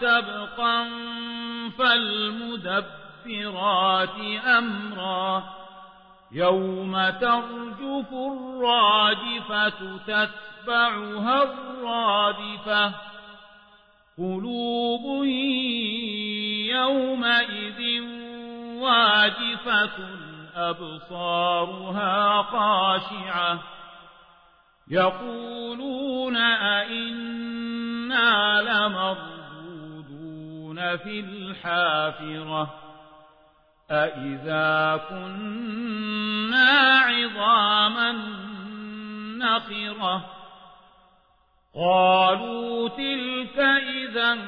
سبقا فالمدبرات أمرا يوم ترجف الراجفة تتبعها الرادفة قلوب يومئذ واجفة أبصارها خاشعة يقولون أئنا لمردودون في الحافرة. أئذا كنا عظاما نخرة. قالوا تلك إذا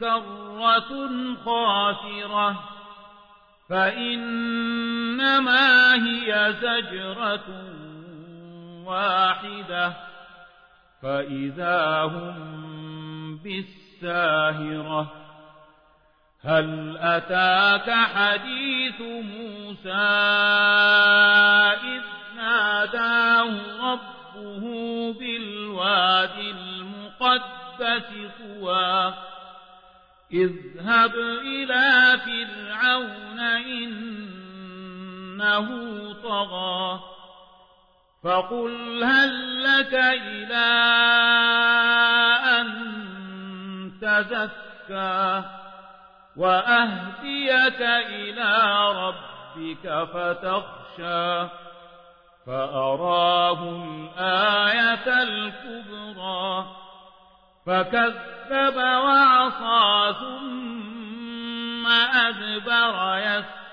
كرة خاسرة. فإنما هي زجرة واحدة. فإذا هم بالساهرة هل أتاك حديث موسى إذ ناداه ربه بالواد المقدس طوى اذهب إلى فرعون إنه طغى فقل هل لك إلى أن تزكى وأهديك إلى ربك فتخشى فأراه الآية الكبرى فكذب وعصى ثم أدبر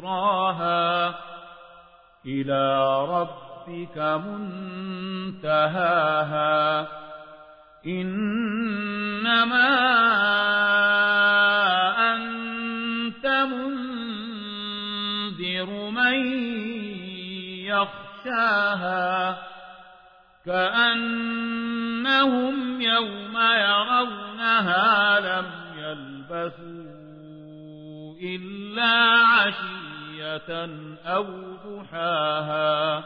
ذكراها إلى ربك منتهاها. إنما أنت منذر من يخشاها كأنهم يوم يرونها لم يلبثوا إلا عشية أو ضحاها